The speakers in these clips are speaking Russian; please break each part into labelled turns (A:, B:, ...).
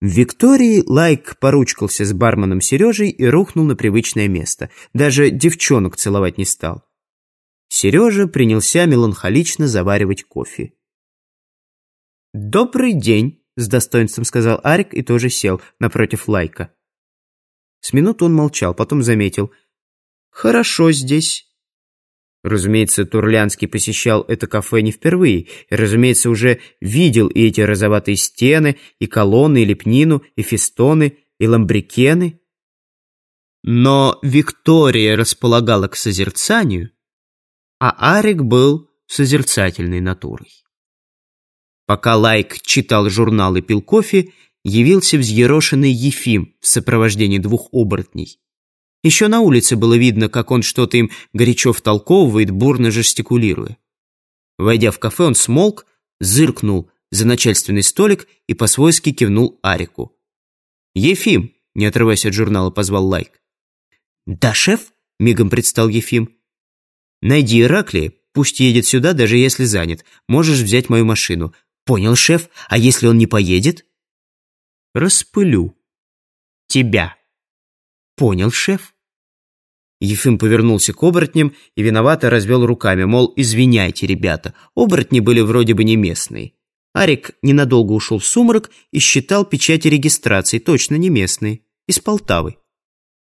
A: Виктории Лайк поручкался с барменом Сережей и рухнул на привычное место. Даже девчонок целовать не стал. Сережа принялся меланхолично заваривать кофе. «Добрый день», — с достоинством сказал Арик и тоже сел напротив Лайка. С минуту он молчал, потом заметил. «Хорошо здесь». Разумеется, Турлянский посещал это кафе не впервые, и, разумеется, уже видел и эти розоватые стены, и колонны, и лепнину, и фестоны, и ламбрекены. Но Виктория располагала к созерцанию, а Арик был созерцательной натурой. Пока Лайк читал журнал и пил кофе, явился взъерошенный Ефим в сопровождении двух оборотней. Еще на улице было видно, как он что-то им горячо втолковывает, бурно жестикулируя. Войдя в кафе, он смолк, зыркнул за начальственный столик и по-свойски кивнул Арику. «Ефим!» — не отрываясь от журнала, позвал Лайк. «Да, шеф?» — мигом предстал Ефим. «Найди Ираклия, пусть едет сюда, даже если занят. Можешь взять мою машину. Понял, шеф? А если он не поедет?» «Распылю. Тебя». «Понял, шеф». Ефим повернулся к оборотням и виновато развел руками, мол, извиняйте, ребята, оборотни были вроде бы не местные. Арик ненадолго ушел в сумрак и считал печати регистрации, точно не местные, из Полтавы.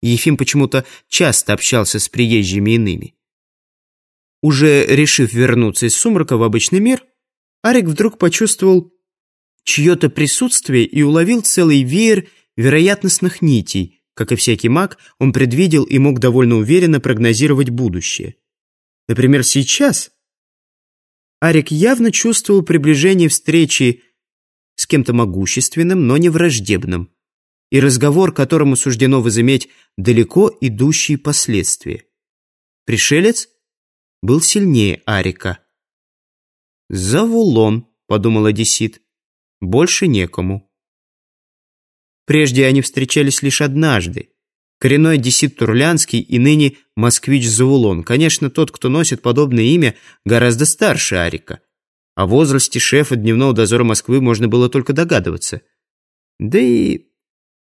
A: Ефим почему-то часто общался с приезжими иными. Уже решив вернуться из сумрака в обычный мир, Арик вдруг почувствовал чье-то присутствие и уловил целый веер вероятностных нитей, как и всякий маг, он предвидел и мог довольно уверенно прогнозировать будущее. Например, сейчас Арик явно чувствовал приближение встречи с кем-то могущественным, но не враждебным, и разговор, которому суждено возыметь далеко идущие последствия. Пришелец был сильнее Арика. «Завулон», — подумал Одессит, — «больше некому». Прежде они встречались лишь однажды. Коренной одессит Турлянский и ныне москвич Завулон. Конечно, тот, кто носит подобное имя, гораздо старше Арика. О возрасте шефа дневного дозора Москвы можно было только догадываться. Да и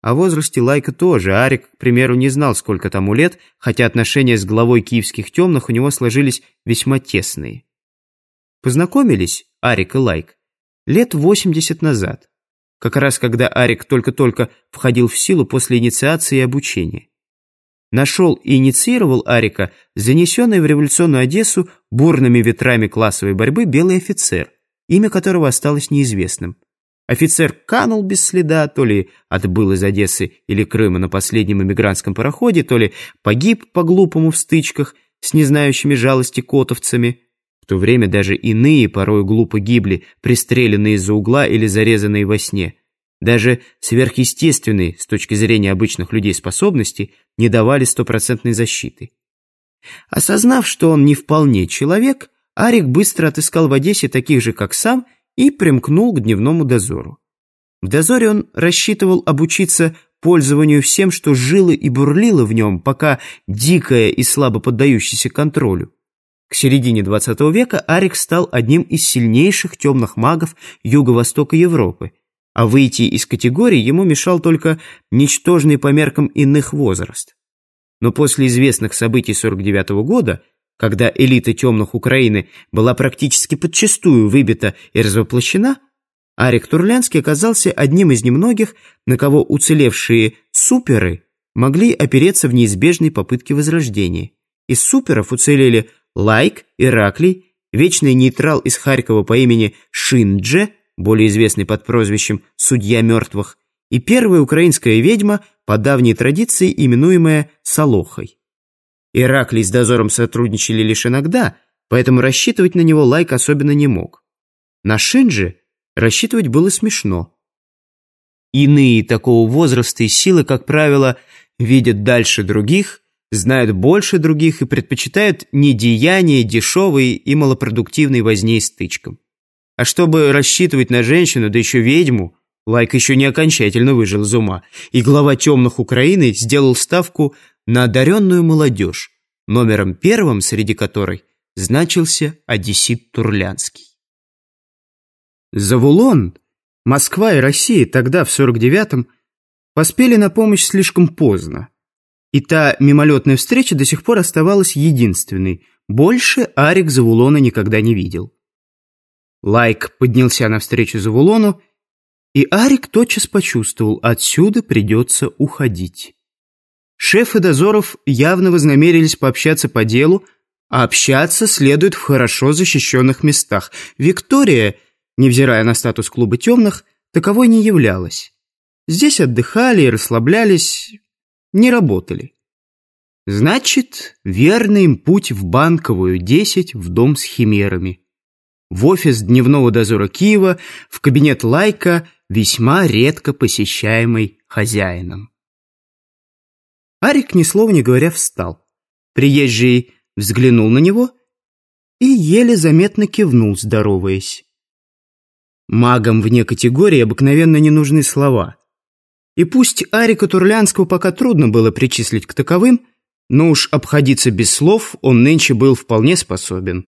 A: о возрасте Лайка тоже. Арик, к примеру, не знал, сколько тому лет, хотя отношения с главой киевских темных у него сложились весьма тесные. Познакомились Арик и Лайк лет 80 назад как раз когда Арик только-только входил в силу после инициации и обучения. Нашел и инициировал Арика, занесенный в революционную Одессу бурными ветрами классовой борьбы белый офицер, имя которого осталось неизвестным. Офицер канул без следа, то ли отбыл из Одессы или Крыма на последнем эмигрантском пароходе, то ли погиб по-глупому в стычках с незнающими жалости котовцами. То время даже иные порой глупо гибли, пристреленные из-за угла или зарезанные во сне. Даже сверхъестественные, с точки зрения обычных людей, способности не давали стопроцентной защиты. Осознав, что он не вполне человек, Арик быстро отыскал в Одессе таких же, как сам, и примкнул к дневному дозору. В дозоре он рассчитывал обучиться пользованию всем, что жило и бурлило в нем, пока дикое и слабо поддающееся контролю. К середине 20 века Арик стал одним из сильнейших темных магов Юго-Востока Европы, а выйти из категории ему мешал только ничтожный по меркам иных возраст. Но после известных событий 49 -го года, когда элита темных Украины была практически подчастую выбита и развоплощена, Арик Турлянский оказался одним из немногих, на кого уцелевшие суперы могли опереться в неизбежной попытке возрождения. Из суперов уцелели Лайк, Ираклий, вечный нейтрал из Харькова по имени Шиндже, более известный под прозвищем «Судья мертвых», и первая украинская ведьма, по давней традиции именуемая Солохой. Ираклий с дозором сотрудничал лишь иногда, поэтому рассчитывать на него Лайк особенно не мог. На Шиндже рассчитывать было смешно. Иные такого возраста и силы, как правило, видят дальше других знают больше других и предпочитают недеяния дешевые и малопродуктивные возни и стычкам. А чтобы рассчитывать на женщину, да еще ведьму, Лайк еще не окончательно выжил из ума, и глава темных Украины сделал ставку на одаренную молодежь, номером первым среди которой значился Одессит Турлянский. Завулон Москва и Россия тогда, в 49-м, поспели на помощь слишком поздно. И та мимолетная встреча до сих пор оставалась единственной. Больше Арик Завулона никогда не видел. Лайк поднялся навстречу Завулону, и Арик тотчас почувствовал, отсюда придется уходить. Шефы дозоров явно вознамерились пообщаться по делу, а общаться следует в хорошо защищенных местах. Виктория, невзирая на статус клуба темных, таковой не являлась. Здесь отдыхали и расслаблялись, не работали. Значит, верный им путь в Банковую, 10, в дом с химерами. В офис дневного дозора Киева, в кабинет Лайка, весьма редко посещаемый хозяином. Арик, ни слова не говоря, встал. Приезжий взглянул на него и еле заметно кивнул, здороваясь. Магам вне категории обыкновенно не нужны слова. И пусть Арика Турлянского пока трудно было причислить к таковым, но уж обходиться без слов он нынче был вполне способен.